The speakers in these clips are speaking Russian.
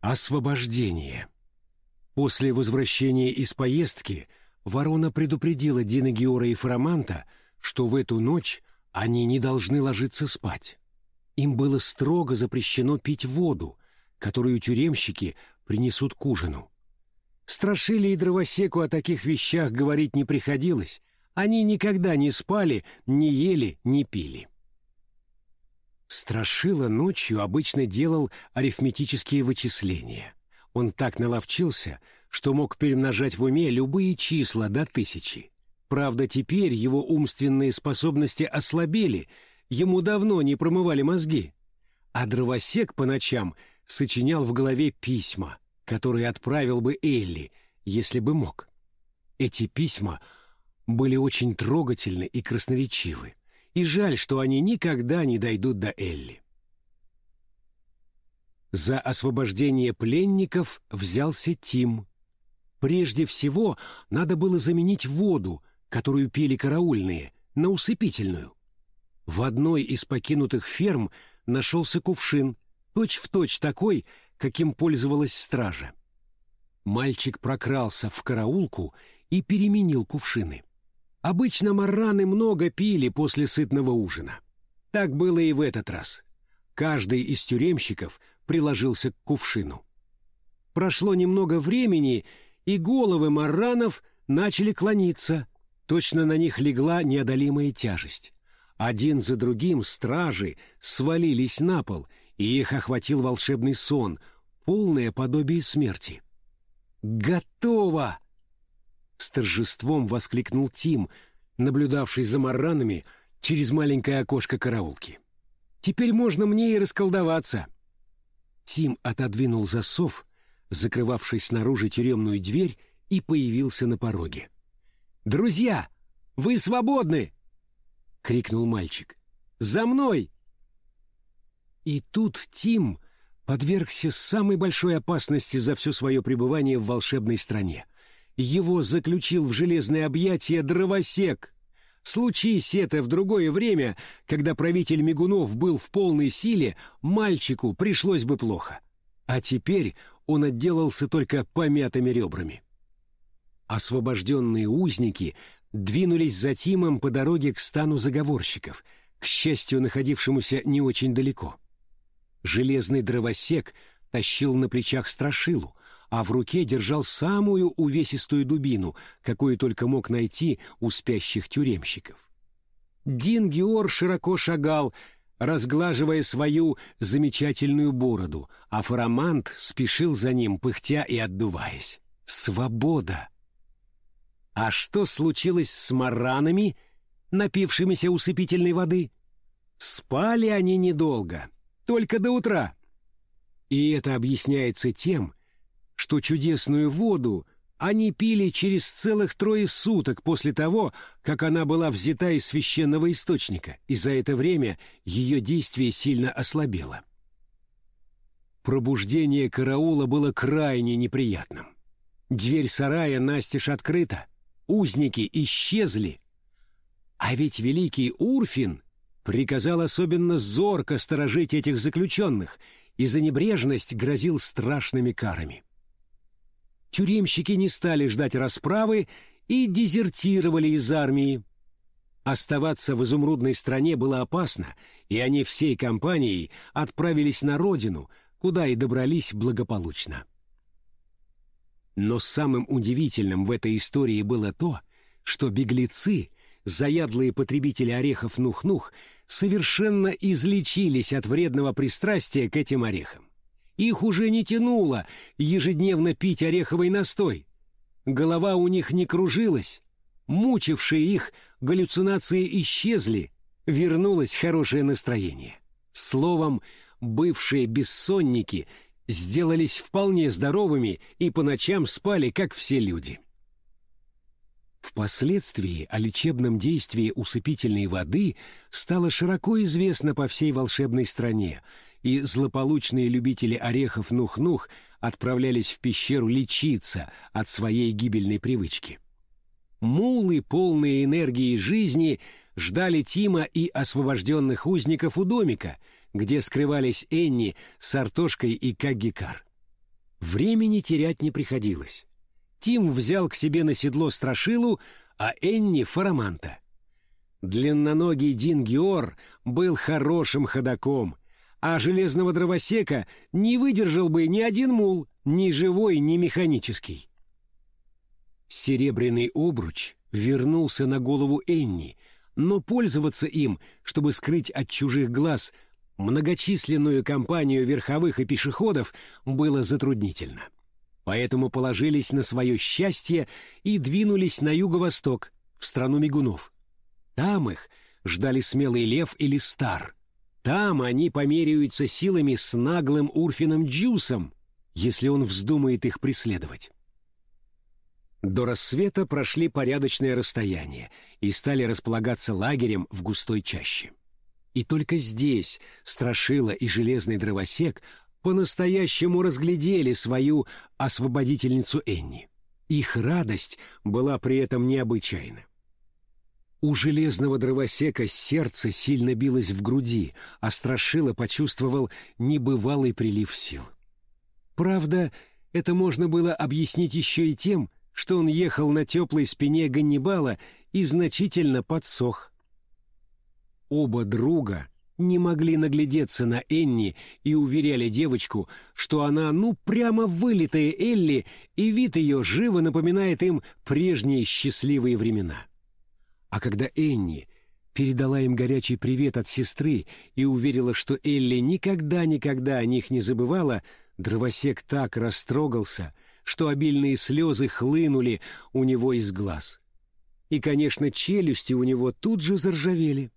Освобождение. После возвращения из поездки ворона предупредила Дина Геора и Фараманта, что в эту ночь они не должны ложиться спать. Им было строго запрещено пить воду, которую тюремщики принесут к ужину. Страшили и дровосеку о таких вещах говорить не приходилось, они никогда не спали, не ели, не пили. Страшила ночью обычно делал арифметические вычисления. Он так наловчился, что мог перемножать в уме любые числа до тысячи. Правда, теперь его умственные способности ослабели, ему давно не промывали мозги. А дровосек по ночам сочинял в голове письма, которые отправил бы Элли, если бы мог. Эти письма — были очень трогательны и красноречивы, и жаль, что они никогда не дойдут до Элли. За освобождение пленников взялся Тим. Прежде всего, надо было заменить воду, которую пили караульные, на усыпительную. В одной из покинутых ферм нашелся кувшин, точь-в-точь точь такой, каким пользовалась стража. Мальчик прокрался в караулку и переменил кувшины. Обычно марраны много пили после сытного ужина. Так было и в этот раз. Каждый из тюремщиков приложился к кувшину. Прошло немного времени, и головы марранов начали клониться. Точно на них легла неодолимая тяжесть. Один за другим стражи свалились на пол, и их охватил волшебный сон, полное подобие смерти. «Готово!» С торжеством воскликнул Тим, наблюдавший за марранами через маленькое окошко караулки. «Теперь можно мне и расколдоваться!» Тим отодвинул засов, закрывавший снаружи тюремную дверь, и появился на пороге. «Друзья, вы свободны!» — крикнул мальчик. «За мной!» И тут Тим подвергся самой большой опасности за все свое пребывание в волшебной стране — его заключил в железное объятие дровосек. Случись это в другое время, когда правитель Мигунов был в полной силе, мальчику пришлось бы плохо. А теперь он отделался только помятыми ребрами. Освобожденные узники двинулись за Тимом по дороге к стану заговорщиков, к счастью, находившемуся не очень далеко. Железный дровосек тащил на плечах страшилу, а в руке держал самую увесистую дубину, какую только мог найти у спящих тюремщиков. Дин Геор широко шагал, разглаживая свою замечательную бороду, а Фарамант спешил за ним, пыхтя и отдуваясь. Свобода! А что случилось с маранами, напившимися усыпительной воды? Спали они недолго, только до утра. И это объясняется тем, что чудесную воду они пили через целых трое суток после того, как она была взята из священного источника, и за это время ее действие сильно ослабело. Пробуждение караула было крайне неприятным. Дверь сарая настежь открыта, узники исчезли, а ведь великий Урфин приказал особенно зорко сторожить этих заключенных и за небрежность грозил страшными карами. Тюремщики не стали ждать расправы и дезертировали из армии. Оставаться в изумрудной стране было опасно, и они всей компанией отправились на родину, куда и добрались благополучно. Но самым удивительным в этой истории было то, что беглецы, заядлые потребители орехов Нух-Нух, совершенно излечились от вредного пристрастия к этим орехам. Их уже не тянуло ежедневно пить ореховый настой. Голова у них не кружилась. Мучившие их галлюцинации исчезли, вернулось хорошее настроение. Словом, бывшие бессонники сделались вполне здоровыми и по ночам спали, как все люди. Впоследствии о лечебном действии усыпительной воды стало широко известно по всей волшебной стране, и злополучные любители орехов Нух-Нух отправлялись в пещеру лечиться от своей гибельной привычки. Мулы, полные энергии жизни, ждали Тима и освобожденных узников у домика, где скрывались Энни с Артошкой и Каггикар. Времени терять не приходилось. Тим взял к себе на седло Страшилу, а Энни — Фараманта. Длинноногий Дин Геор был хорошим ходаком, а железного дровосека не выдержал бы ни один мул, ни живой, ни механический. Серебряный обруч вернулся на голову Энни, но пользоваться им, чтобы скрыть от чужих глаз многочисленную компанию верховых и пешеходов, было затруднительно. Поэтому положились на свое счастье и двинулись на юго-восток, в страну мигунов. Там их ждали смелый лев или стар. Там они померяются силами с наглым Урфином Джусом, если он вздумает их преследовать. До рассвета прошли порядочное расстояние и стали располагаться лагерем в густой чаще. И только здесь Страшила и Железный Дровосек по-настоящему разглядели свою освободительницу Энни. Их радость была при этом необычайна. У железного дровосека сердце сильно билось в груди, а Страшила почувствовал небывалый прилив сил. Правда, это можно было объяснить еще и тем, что он ехал на теплой спине Ганнибала и значительно подсох. Оба друга не могли наглядеться на Энни и уверяли девочку, что она ну прямо вылитая Элли, и вид ее живо напоминает им прежние счастливые времена. А когда Энни передала им горячий привет от сестры и уверила, что Элли никогда-никогда о них не забывала, дровосек так растрогался, что обильные слезы хлынули у него из глаз. И, конечно, челюсти у него тут же заржавели.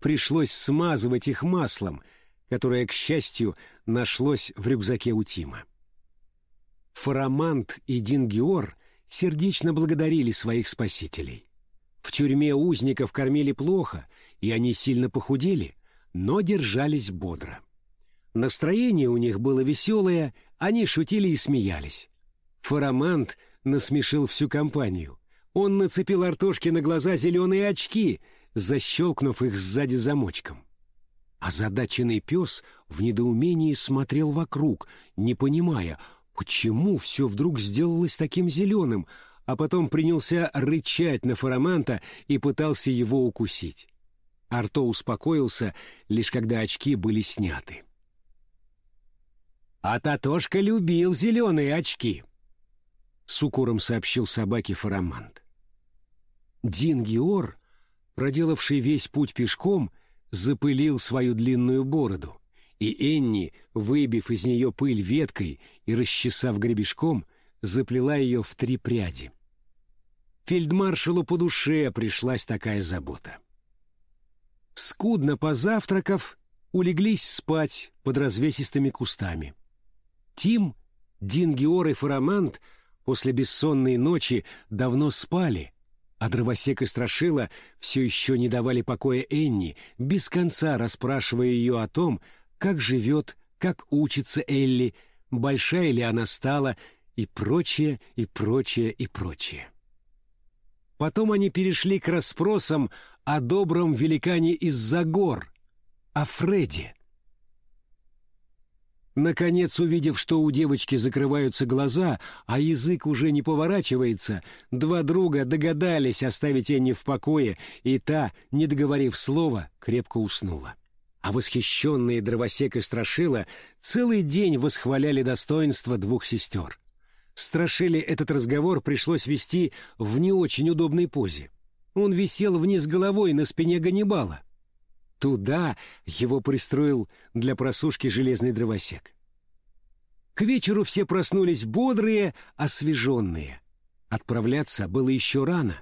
Пришлось смазывать их маслом, которое, к счастью, нашлось в рюкзаке у Тима. Фарамант и Дингиор сердечно благодарили своих спасителей. В тюрьме узников кормили плохо, и они сильно похудели, но держались бодро. Настроение у них было веселое, они шутили и смеялись. Фарамант насмешил всю компанию. Он нацепил Артошке на глаза зеленые очки, защелкнув их сзади замочком. Озадаченный пес в недоумении смотрел вокруг, не понимая, почему все вдруг сделалось таким зеленым, а потом принялся рычать на Фараманта и пытался его укусить. Арто успокоился, лишь когда очки были сняты. «А Татошка любил зеленые очки», — с укором сообщил собаке Фарамант. Дин Геор, проделавший весь путь пешком, запылил свою длинную бороду, и Энни, выбив из нее пыль веткой и расчесав гребешком, заплела ее в три пряди. Фельдмаршалу по душе пришлась такая забота. Скудно позавтракав, улеглись спать под развесистыми кустами. Тим, Дингиор и Фарамант после бессонной ночи давно спали, а дровосек и Страшила все еще не давали покоя Энни, без конца расспрашивая ее о том, как живет, как учится Элли, большая ли она стала и прочее, и прочее, и прочее. Потом они перешли к расспросам о добром великане из-за гор, о Фреде. Наконец, увидев, что у девочки закрываются глаза, а язык уже не поворачивается, два друга догадались оставить Энни в покое, и та, не договорив слова, крепко уснула. А восхищенные дровосек и Страшила целый день восхваляли достоинство двух сестер. Страшили этот разговор пришлось вести в не очень удобной позе. Он висел вниз головой на спине Ганнибала. Туда его пристроил для просушки железный дровосек. К вечеру все проснулись бодрые, освеженные. Отправляться было еще рано,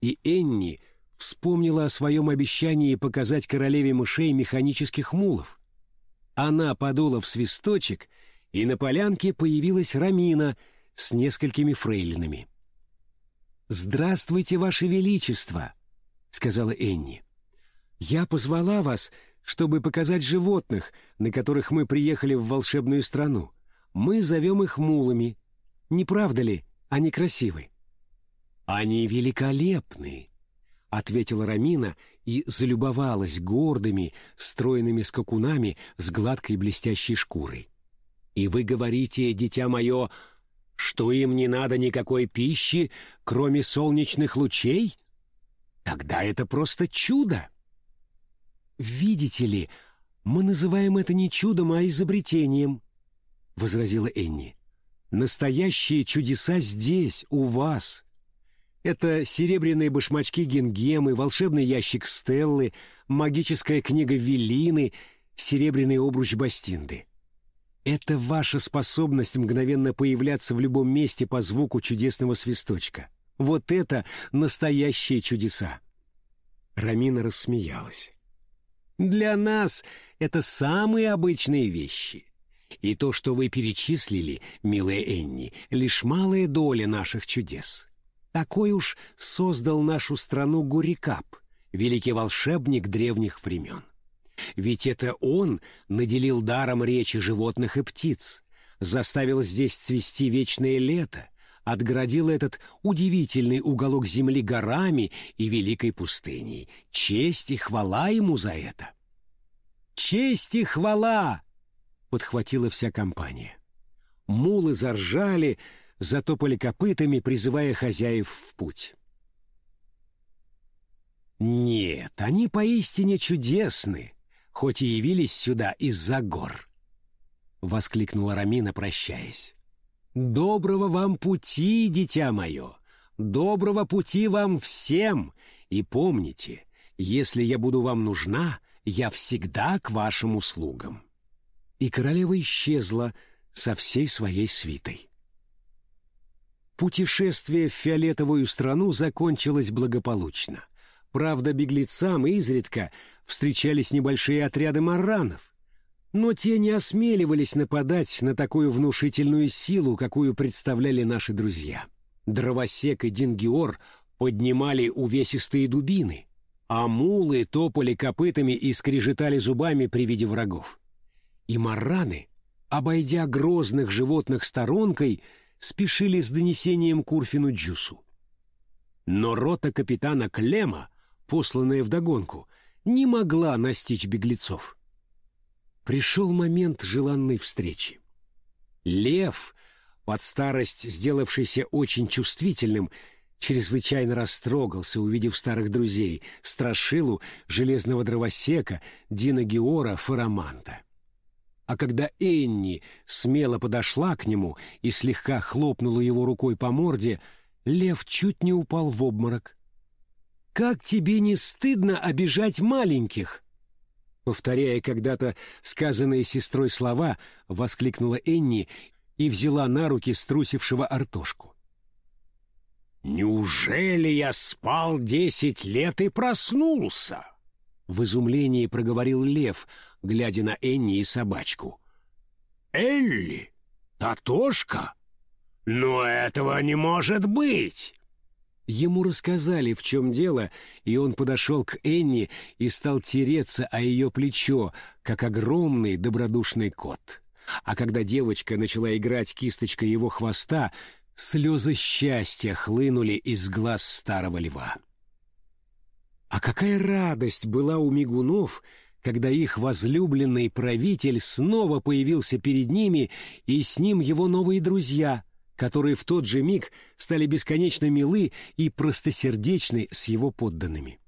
и Энни вспомнила о своем обещании показать королеве мышей механических мулов. Она подула в свисточек, и на полянке появилась Рамина — с несколькими фрейлинами. «Здравствуйте, Ваше Величество!» — сказала Энни. «Я позвала вас, чтобы показать животных, на которых мы приехали в волшебную страну. Мы зовем их мулами. Не правда ли, они красивы?» «Они великолепны!» — ответила Рамина и залюбовалась гордыми, стройными скакунами с гладкой блестящей шкурой. И вы говорите, дитя мое, что им не надо никакой пищи, кроме солнечных лучей? Тогда это просто чудо. Видите ли, мы называем это не чудом, а изобретением, — возразила Энни. Настоящие чудеса здесь, у вас. Это серебряные башмачки Гингемы, волшебный ящик Стеллы, магическая книга Велины, серебряный обруч Бастинды. Это ваша способность мгновенно появляться в любом месте по звуку чудесного свисточка. Вот это настоящие чудеса. Рамина рассмеялась. Для нас это самые обычные вещи. И то, что вы перечислили, милая Энни, лишь малая доля наших чудес. Такой уж создал нашу страну Гурикап, великий волшебник древних времен. Ведь это он наделил даром речи животных и птиц, заставил здесь цвести вечное лето, отгородил этот удивительный уголок земли горами и великой пустыней. Честь и хвала ему за это. «Честь и хвала!» — подхватила вся компания. Мулы заржали, затопали копытами, призывая хозяев в путь. Нет, они поистине чудесны, хоть и явились сюда из-за гор. Воскликнула Рамина, прощаясь. Доброго вам пути, дитя мое! Доброго пути вам всем! И помните, если я буду вам нужна, я всегда к вашим услугам. И королева исчезла со всей своей свитой. Путешествие в фиолетовую страну закончилось благополучно. Правда, беглецам изредка встречались небольшие отряды марранов, но те не осмеливались нападать на такую внушительную силу, какую представляли наши друзья. Дровосек и Дингиор поднимали увесистые дубины, а мулы топали копытами и скрежетали зубами при виде врагов. И марраны, обойдя грозных животных сторонкой, спешили с донесением Курфину Джусу. Но рота капитана Клема, посланная вдогонку, не могла настичь беглецов. Пришел момент желанной встречи. Лев, под старость сделавшийся очень чувствительным, чрезвычайно растрогался, увидев старых друзей, Страшилу, Железного Дровосека, Дина Геора, Фараманта. А когда Энни смело подошла к нему и слегка хлопнула его рукой по морде, лев чуть не упал в обморок. «Как тебе не стыдно обижать маленьких?» Повторяя когда-то сказанные сестрой слова, воскликнула Энни и взяла на руки струсившего Артошку. «Неужели я спал десять лет и проснулся?» В изумлении проговорил лев, глядя на Энни и собачку. «Элли? Татошка? Но этого не может быть!» Ему рассказали, в чем дело, и он подошел к Энни и стал тереться о ее плечо, как огромный добродушный кот. А когда девочка начала играть кисточкой его хвоста, слезы счастья хлынули из глаз старого льва. А какая радость была у мигунов, когда их возлюбленный правитель снова появился перед ними, и с ним его новые друзья — которые в тот же миг стали бесконечно милы и простосердечны с его подданными.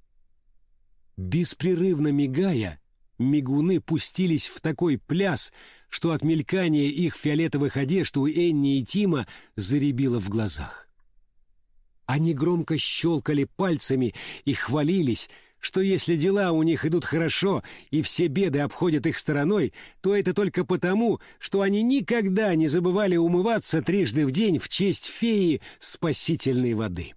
Беспрерывно мигая, мигуны пустились в такой пляс, что от мелькания их фиолетовых одежд у Энни и Тима заребило в глазах. Они громко щелкали пальцами и хвалились, что если дела у них идут хорошо и все беды обходят их стороной, то это только потому, что они никогда не забывали умываться трижды в день в честь феи спасительной воды.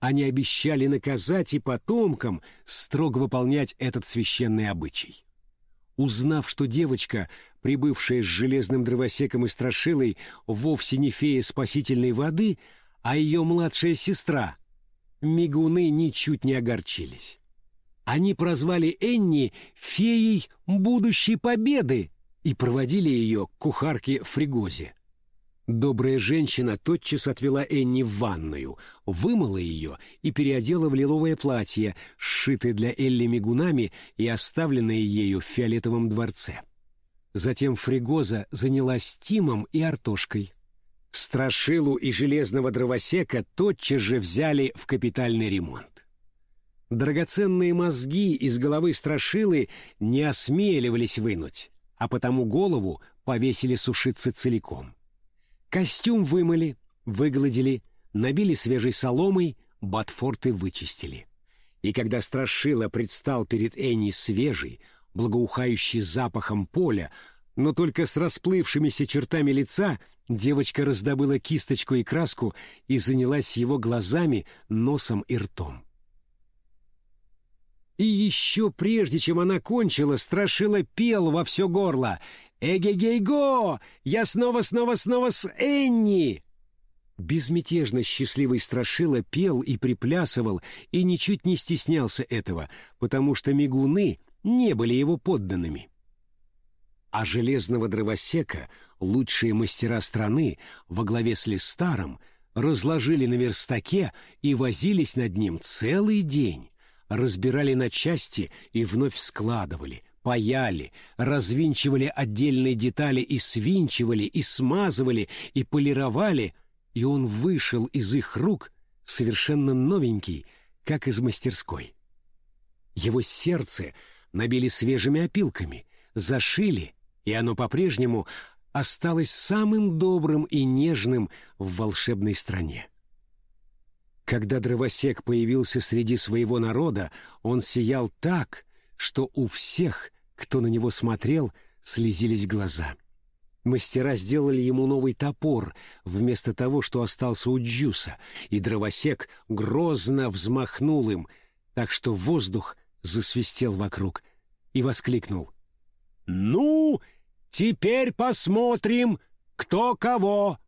Они обещали наказать и потомкам строго выполнять этот священный обычай. Узнав, что девочка, прибывшая с железным дровосеком и страшилой, вовсе не фея спасительной воды, а ее младшая сестра, мигуны ничуть не огорчились. Они прозвали Энни феей будущей победы и проводили ее к кухарке Фригозе. Добрая женщина тотчас отвела Энни в ванную, вымыла ее и переодела в лиловое платье, сшитое для Элли мигунами и оставленное ею в фиолетовом дворце. Затем Фригоза занялась Тимом и Артошкой. Страшилу и железного дровосека тотчас же взяли в капитальный ремонт. Драгоценные мозги из головы Страшилы не осмеливались вынуть, а потому голову повесили сушиться целиком. Костюм вымыли, выгладили, набили свежей соломой, ботфорты вычистили. И когда Страшила предстал перед Энни свежий, благоухающий запахом поля, но только с расплывшимися чертами лица, девочка раздобыла кисточку и краску и занялась его глазами, носом и ртом. И еще прежде, чем она кончила, Страшила пел во все горло «Эгегей-го! Я снова-снова-снова с Энни!» Безмятежно счастливый Страшила пел и приплясывал, и ничуть не стеснялся этого, потому что мигуны не были его подданными. А железного дровосека лучшие мастера страны во главе с Листаром разложили на верстаке и возились над ним целый день, разбирали на части и вновь складывали, паяли, развинчивали отдельные детали и свинчивали, и смазывали, и полировали, и он вышел из их рук совершенно новенький, как из мастерской. Его сердце — набили свежими опилками, зашили, и оно по-прежнему осталось самым добрым и нежным в волшебной стране. Когда дровосек появился среди своего народа, он сиял так, что у всех, кто на него смотрел, слезились глаза. Мастера сделали ему новый топор, вместо того, что остался у Джуса, и дровосек грозно взмахнул им, так что воздух засвистел вокруг и воскликнул. «Ну, теперь посмотрим, кто кого!»